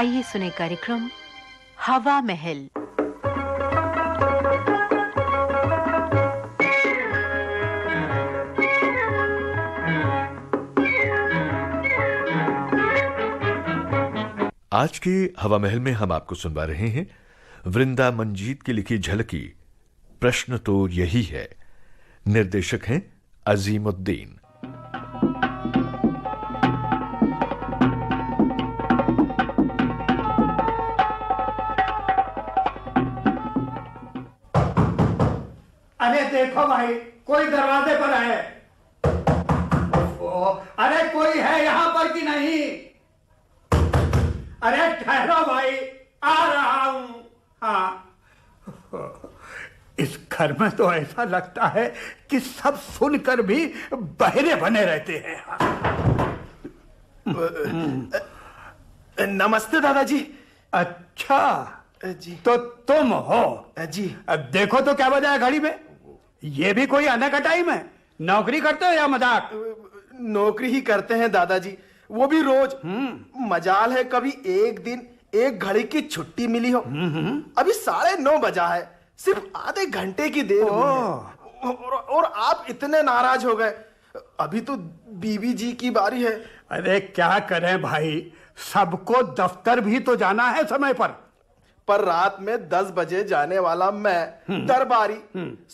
आइए सुने कार्यक्रम, हवा महल। आज के हवा महल में हम आपको सुनवा रहे हैं वृंदा मंजीत की लिखी झलकी, प्रश्न तो यही है। निर्देशक हैं अजीमुद्दीन। अरे देखो भाई कोई दरवाजे पर है। ओ, अरे कोई है यहाँ पर कि नहीं? अरे ठहरो भाई आ रहा हूँ। हाँ। इस घर में तो ऐसा लगता है कि सब सुनकर भी बहरे बने रहते हैं। नमस्ते दादाजी। अच्छा जी। तो तुम हो। जी। अब देखो तो क्या वजह है घड़ी में। ये भी कोई आने का टाइम है नौकरी करते हो या मज़ाक? नौकरी ही करते हैं दादाजी। वो भी रोज। मजाल है कभी एक दिन एक घड़ी की छुट्टी मिली हो। अभी साढ़े नौ बजा है। सिर्फ़ आधे घंटे की देर हुई है। और, और आप इतने नाराज़ हो गए। अभी तो बीबी जी की बारी है। अरे क्या करें भाई? सबको दफ्तर भी तो जाना है समय पर। पर रात में दस बजे जाने वाला मैं दरबारी।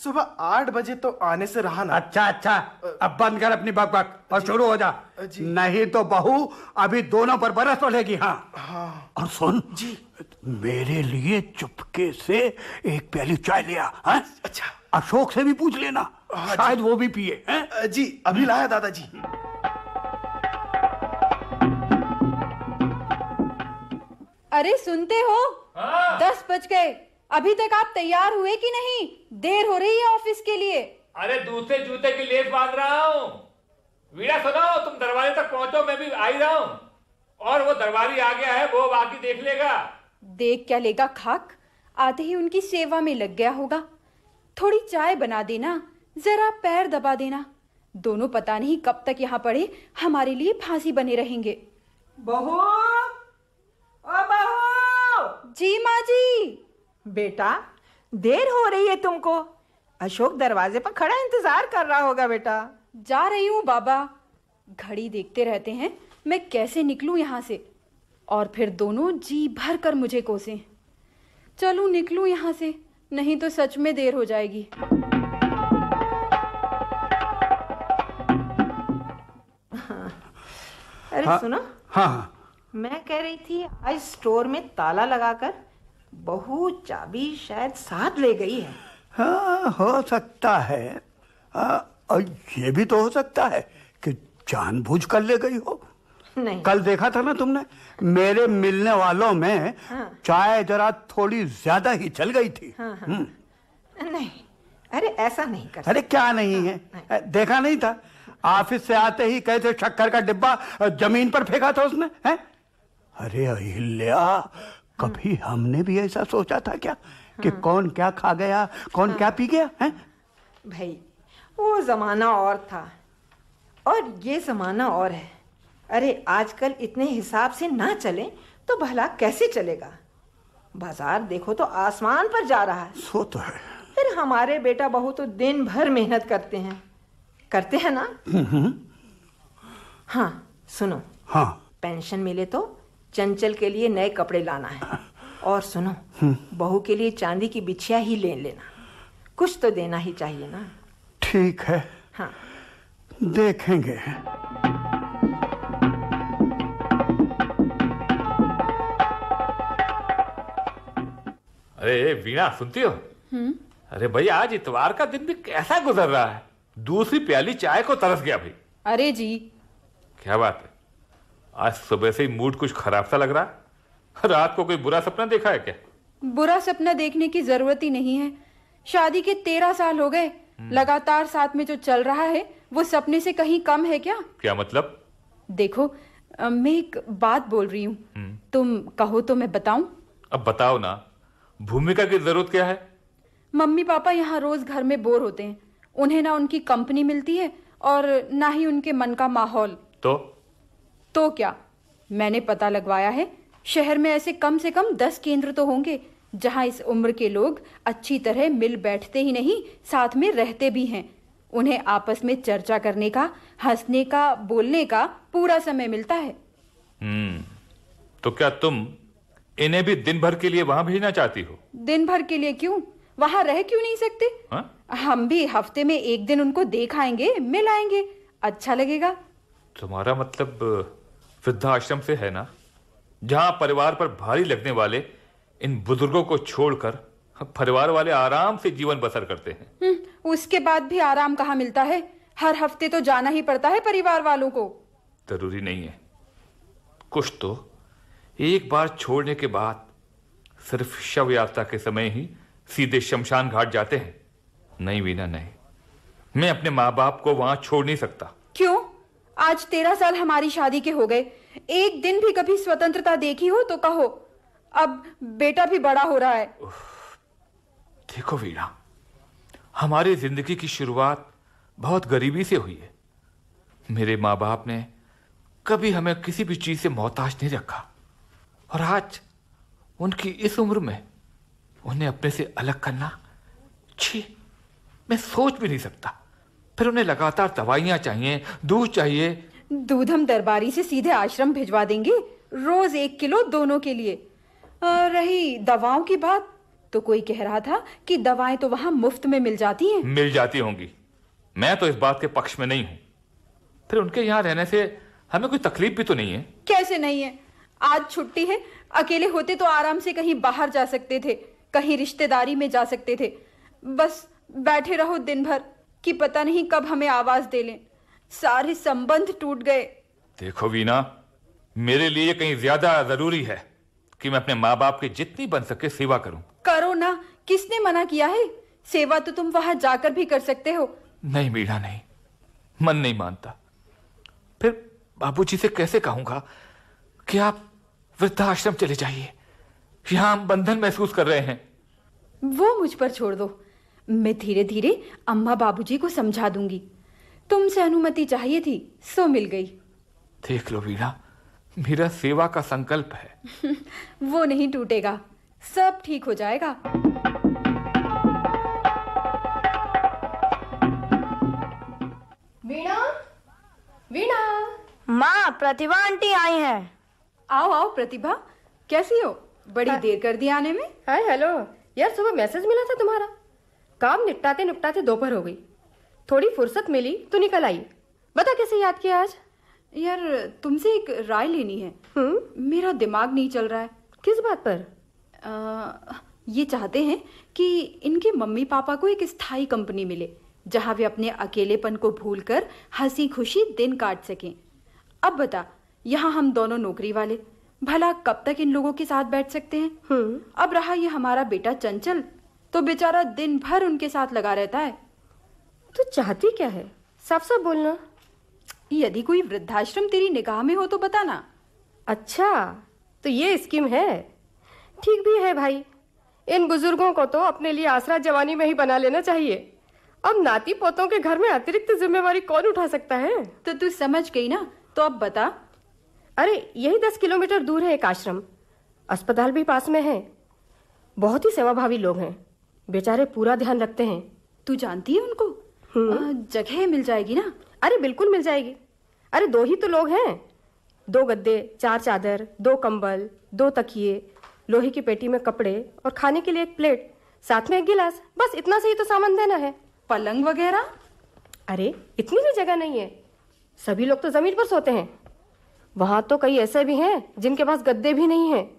सुबह आठ बजे तो आने से रहा ना। अच्छा अच्छा। अब बंद कर अपनी बक बक और शुरू हो जा। जी। नहीं तो बहू अभी दोनों पर बरस पड़ेगी हाँ। हाँ। और सुन जी। मेरे लिए चुपके से एक प्याली चाय लिया हाँ? अच्छा। अशोक से भी पूछ लेना। हाँ शायद वो भी पिए हैं? जी अभी लाया दादाजी। अरे सुनते हो? दस बज गए। अभी तक आप तैयार हुए कि नहीं? देर हो रही है ऑफ़िस के लिए। अरे दूसरे जूते की लेस बाँध रहा हूँ। वीरा सुनो तुम दरवाजे तक पहुंचो मैं भी आ ही रहा हूँ। और वो दरबारी आ गया है वो बाकी देख लेगा। देख क्या लेगा खाक? आते ही उनकी सेवा में लग गया होगा। थोड़ी चाय बना देना जरा पैर दबा देना। दोनों पता नहीं कब तक यहाँ पड़े हमारे लिए फांसी बने रहेंगे। बहू ओ बहू जी माँ जी। बेटा देर हो रही है तुमको। अशोक दरवाजे पर खड़ा इंतज़ार कर रहा होगा बेटा। जा रही हूँ बाबा। घड़ी देखते रहते हैं मैं कैसे निकलूं यहाँ से? और फिर दोनों जी भर कर मुझे कोसे। चलूँ निकलूं यहाँ से नहीं तो सच में देर हो जाएगी। अरे हाँ। सुनो। हाँ हाँ। मैं कह रही थी आज स्टोर में ताला लगाकर बहू चाबी शायद साथ ले गई है। हाँ हो सकता है। हाँ, और ये भी तो हो सकता है कि जानबूझ कर ले गई हो। नहीं। कल देखा था ना तुमने? मेरे मिलने वालों में हाँ। चाय जरा थोड़ी ज़्यादा ही चल गई थी। हाँ, हाँ। नहीं अरे ऐसा नहीं कर अरे क्या नहीं है नहीं। देखा नहीं था? ऑफ़िस से आते ही कैसे शक्कर का डिब्बा ज़मीन पर फेंका था उसने है? अरे अहिल्या कभी हमने भी ऐसा सोचा था क्या कि कौन क्या खा गया कौन क्या पी गया है? भाई वो जमाना और था और ये जमाना और है। अरे आजकल इतने हिसाब से ना चले तो भला कैसे चलेगा? बाज़ार देखो तो आसमान पर जा रहा है। सो तो है। फिर हमारे बेटा बहू तो दिन भर मेहनत करते हैं। करते हैं ना? हाँ सुनो। हाँ। पेंशन मिले तो चंचल के लिए नए कपड़े लाना है। और सुनो बहू के लिए चांदी की बिछिया ही ले लेना। कुछ तो देना ही चाहिए ना। ठीक है। हाँ। देखेंगे। अरे वीणा सुनती हो? अरे भाई आज इतवार का दिन भी कैसा गुजर रहा है? दूसरी प्याली चाय को तरस गया भाई अरे जी। क्या बात है? आज सुबह से ही मूड कुछ खराब सा लग रहा है। रात को कोई बुरा सपना देखा है क्या? बुरा सपना देखने की ज़रूरत ही नहीं है। शादी के तेरह साल हो गए। लगातार साथ में जो चल रहा है वो सपने से कहीं कम है क्या? क्या मतलब? देखो मैं एक बात बोल रही हूँ। तुम कहो तो मैं बताऊँ? अब बताओ ना भूमिका की ज़रूरत क्या है? मम्मी पापा यहाँ रोज घर में बोर होते हैं। उन्हें ना उनकी कंपनी मिलती है और ना ही उनके मन का माहौल। तो? तो क्या? मैंने पता लगवाया है शहर में ऐसे कम से कम दस केंद्र तो होंगे जहाँ इस उम्र के लोग अच्छी तरह मिल बैठते ही नहीं साथ में रहते भी हैं। उन्हें आपस में चर्चा करने का हंसने का बोलने का पूरा समय मिलता है। हम्म तो क्या तुम इन्हें भी दिन भर के लिए वहाँ भेजना चाहती हो? दिन भर के लिए क्यों? वहाँ रह क्यों नहीं सकते? हाँ? हम भी हफ़्ते में एक दिन उनको देख आएँगे मिल आएँगे। अच्छा लगेगा। तुम्हारा मतलब वृद्धाश्रम से है ना? जहाँ परिवार पर भारी लगने वाले इन बुज़ुर्गों को छोड़कर परिवार वाले आराम से जीवन बसर करते हैं। हम्म, उसके बाद भी आराम कहाँ मिलता है? हर हफ़्ते तो जाना ही पड़ता है परिवार वालों को। ज़रूरी नहीं है। कुछ तो एक बार छोड़ने के बाद सिर्फ़ शव यात्रा के समय ही सीधे शमशान घाट जाते हैं। नहीं वीना नहीं। मैं अपने माँ बाप को वहाँ छोड़ नहीं सकता। आज तेरह साल हमारी शादी के हो गए। एक दिन भी कभी स्वतंत्रता देखी हो तो कहो, अब बेटा भी बड़ा हो रहा है। देखो वीणा, हमारी ज़िंदगी की शुरुआत बहुत गरीबी से हुई है। मेरे माँ बाप ने कभी हमें किसी भी चीज़ से मोहताज नहीं रखा। और आज उनकी इस उम्र में उन्हें अपने से अलग करना, छी, मैं सोच भी नहीं सकता। फिर उन्हें लगातार दवाइयाँ चाहिए दूध चाहिए। दूध हम दरबारी से सीधे आश्रम भिजवा देंगे रोज एक किलो दोनों के लिए। आ, रही दवाओं की बात तो कोई कह रहा था कि दवाएँ तो वहाँ मुफ़्त में मिल जाती हैं। मिल जाती होंगी। मैं तो इस बात के पक्ष में नहीं हूँ। फिर उनके यहाँ रहने से हमें कोई तकलीफ़ भी तो नहीं है? कैसे नहीं है? आज छुट्टी है अकेले होते तो आराम से कहीं बाहर जा सकते थे कहीं रिश्तेदारी में जा सकते थे। बस बैठे रहो दिन भर कि पता नहीं कब हमें आवाज़ दे लें। सारे संबंध टूट गए। देखो वीना मेरे लिए कहीं ज़्यादा ज़रूरी है कि मैं अपने माँ बाप की जितनी बन सके सेवा करूँ। करो ना किसने मना किया है? सेवा तो तुम वहाँ जाकर भी कर सकते हो। नहीं मीणा नहीं। मन नहीं मानता। फिर बाबूजी से कैसे कहूँगा कि आप वृद्धाश्रम चले जाइए? यहाँ हम बंधन महसूस कर रहे हैं। वो मुझ पर छोड़ दो। मैं धीरे धीरे अम्मा बाबूजी को समझा दूँगी। तुमसे अनुमति चाहिए थी सो मिल गई। देख लो वीणा मेरा सेवा का संकल्प है। वो नहीं टूटेगा सब ठीक हो जाएगा। वीणा वीणा। माँ प्रतिभा आंटी आई है। आओ आओ प्रतिभा कैसी हो? बड़ी देर कर दी आने में। Hi hello. यार सुबह मैसेज मिला था तुम्हारा? काम निपटाते निपटाते दोपहर हो गई। थोड़ी फुर्सत मिली तो निकल आई। बता कैसे याद किया आज? यार तुमसे एक राय लेनी है। हम्म? मेरा दिमाग नहीं चल रहा है। किस बात पर? आ, ये चाहते हैं कि इनके मम्मी पापा को एक स्थायी कंपनी मिले जहाँ वे अपने अकेलेपन को भूलकर हँसी खुशी दिन काट सकें। अब बता यहाँ हम दोनों नौकरी वाले भला कब तक इन लोगों के साथ बैठ सकते हैं? हम्म। अब रहा ये हमारा बेटा चंचल तो बेचारा दिन भर उनके साथ लगा रहता है। तू चाहती क्या है? साफ़ साफ़ बोलना यदि कोई वृद्धाश्रम तेरी निगाह में हो तो बताना। अच्छा तो ये स्कीम है। ठीक भी है भाई। इन बुज़ुर्गों को तो अपने लिए आसरा जवानी में ही बना लेना चाहिए। अब नाती पोतों के घर में अतिरिक्त जिम्मेवारी कौन उठा सकता है? तो तू समझ गई ना तो अब बता। अरे यही दस किलोमीटर दूर है एक आश्रम। अस्पताल भी पास में है। बहुत ही सेवाभावी लोग हैं। बेचारे पूरा ध्यान रखते हैं। तू जानती है उनको? आ, जगह मिल जाएगी ना? अरे बिल्कुल मिल जाएगी। अरे दो ही तो लोग हैं। दो गद्दे चार चादर दो कंबल दो तकिए लोहे की पेटी में कपड़े और खाने के लिए एक प्लेट साथ में एक गिलास। बस इतना से ही तो सामान देना है। पलंग वगैरह? अरे इतनी भी जगह नहीं है। सभी लोग तो ज़मीन पर सोते हैं। वहाँ तो कई ऐसे भी हैं जिनके पास गद्दे भी नहीं हैं।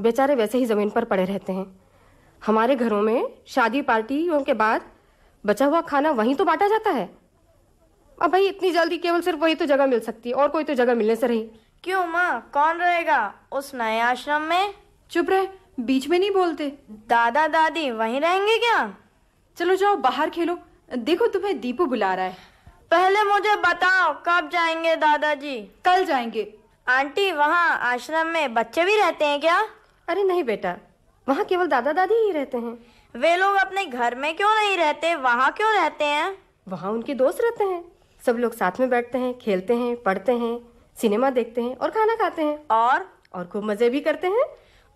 बेचारे वैसे ही ज़मीन पर पड़े रहते हैं। हमारे घरों में शादी पार्टियों के बाद बचा हुआ खाना वहीं तो बांटा जाता है। अब भाई इतनी जल्दी केवल सिर्फ़ वही तो जगह मिल सकती है और कोई तो जगह मिलने से रही। क्यों माँ? कौन रहेगा? उस नए आश्रम में? चुप रहे बीच में नहीं बोलते। दादा दादी वहीं रहेंगे क्या? चलो जाओ बाहर खेलो। देखो तुम्हें दीपू बुला रहा है। पहले मुझे बताओ कब जाएँगे दादाजी? कल जाएँगे। आंटी वहाँ आश्रम में बच्चे भी रहते हैं क्या? अरे नहीं बेटा वहाँ केवल दादा दादी ही रहते हैं। वे लोग अपने घर में क्यों नहीं रहते? वहाँ क्यों रहते हैं? वहाँ उनके दोस्त रहते हैं। सब लोग साथ में बैठते हैं खेलते हैं पढ़ते हैं सिनेमा देखते हैं और खाना खाते हैं। और? और खूब मज़े भी करते हैं।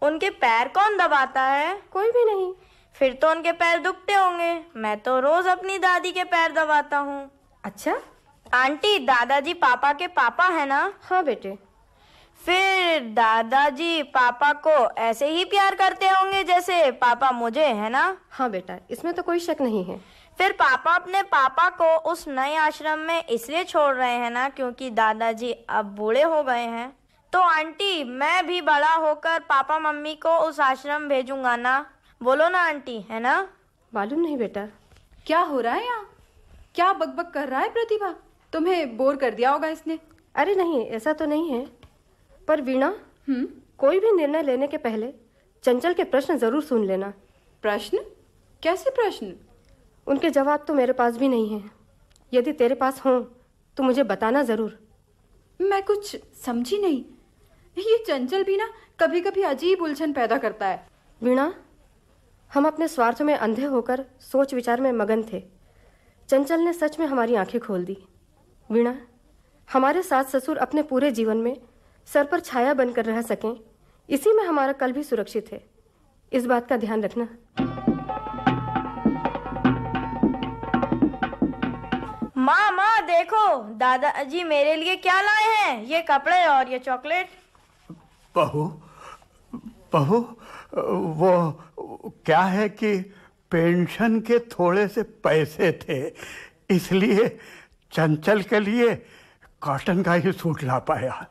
उनके पैर कौन दबाता है? कोई भी नहीं। फिर तो उनके पैर दुखते होंगे। मैं तो रोज अपनी दादी के पैर दबाता हूँ। अच्छा? आंटी दादाजी पापा के पापा है ना? हाँ बेटे। फिर दादाजी पापा को ऐसे ही प्यार करते होंगे जैसे पापा मुझे है ना? हाँ बेटा इसमें तो कोई शक नहीं है। फिर पापा अपने पापा को उस नए आश्रम में इसलिए छोड़ रहे हैं ना क्योंकि दादाजी अब बूढ़े हो गए हैं। तो आंटी मैं भी बड़ा होकर पापा मम्मी को उस आश्रम भेजूँगा ना? बोलो ना आंटी है ना? मालूम नहीं बेटा क्या हो रहा है यहाँ? क्या बकबक कर रहा है प्रतिभा? तुम्हें बोर कर दिया होगा इसने। अरे नहीं ऐसा तो नहीं है। पर वीणा हम्म। कोई भी निर्णय लेने के पहले चंचल के प्रश्न ज़रूर सुन लेना। प्रश्न? कैसे प्रश्न? उनके जवाब तो मेरे पास भी नहीं है। यदि तेरे पास हों तो मुझे बताना ज़रूर। मैं कुछ समझी नहीं। ये चंचल भी ना कभी कभी अजीब उलझन पैदा करता है। वीणा हम अपने स्वार्थ में अंधे होकर सोच विचार में मगन थे। चंचल ने सच में हमारी आँखें खोल दी। वीणा हमारे सास ससुर अपने पूरे जीवन में सर पर छाया बनकर रह सकें। इसी में हमारा कल भी सुरक्षित है। इस बात का ध्यान रखना। माँ माँ देखो दादाजी मेरे लिए क्या लाए हैं? ये कपड़े और ये चॉकलेट। बहू बहू वो क्या है कि पेंशन के थोड़े से पैसे थे इसलिए चंचल के लिए कॉटन का ही सूट ला पाया।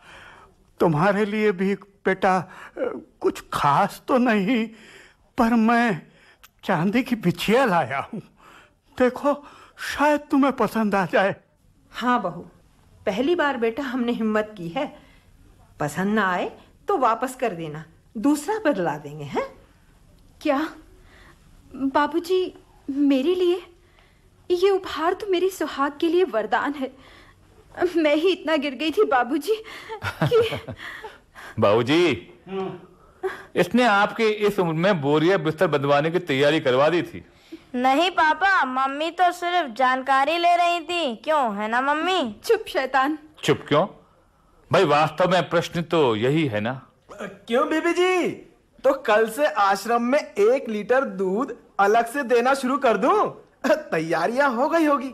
तुम्हारे लिए भी बेटा कुछ खास तो नहीं पर मैं चांदी की बिछिया लाया हूँ। देखो शायद तुम्हें पसंद आ जाए। हाँ बहू पहली बार बेटा हमने हिम्मत की है। पसंद ना आए तो वापस कर देना दूसरा बदला देंगे हैं? क्या? बाबूजी मेरे लिए? ये उपहार तो मेरी सुहाग के लिए वरदान है। मैं ही इतना गिर गई थी बाबूजी कि बाबूजी इसने आपके इस उम्र में बोरिया बिस्तर बंधवाने की तैयारी करवा दी थी। नहीं पापा मम्मी तो सिर्फ़ जानकारी ले रही थी। क्यों है ना मम्मी? चुप शैतान। चुप क्यों? भाई वास्तव में प्रश्न तो यही है ना। क्यों बीबी जी तो कल से आश्रम में एक लीटर दूध अलग से देना शुरू कर दूँ? तैयारियाँ हो गई होगी।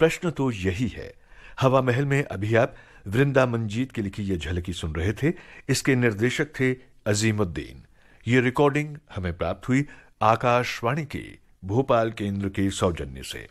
प्रश्न तो यही है। हवा महल में अभी आप वृंदा मंजीत की लिखी यह झलकी सुन रहे थे। इसके निर्देशक थे अजीमुद्दीन। ये रिकॉर्डिंग हमें प्राप्त हुई आकाशवाणी के भोपाल केंद्र के सौजन्य से।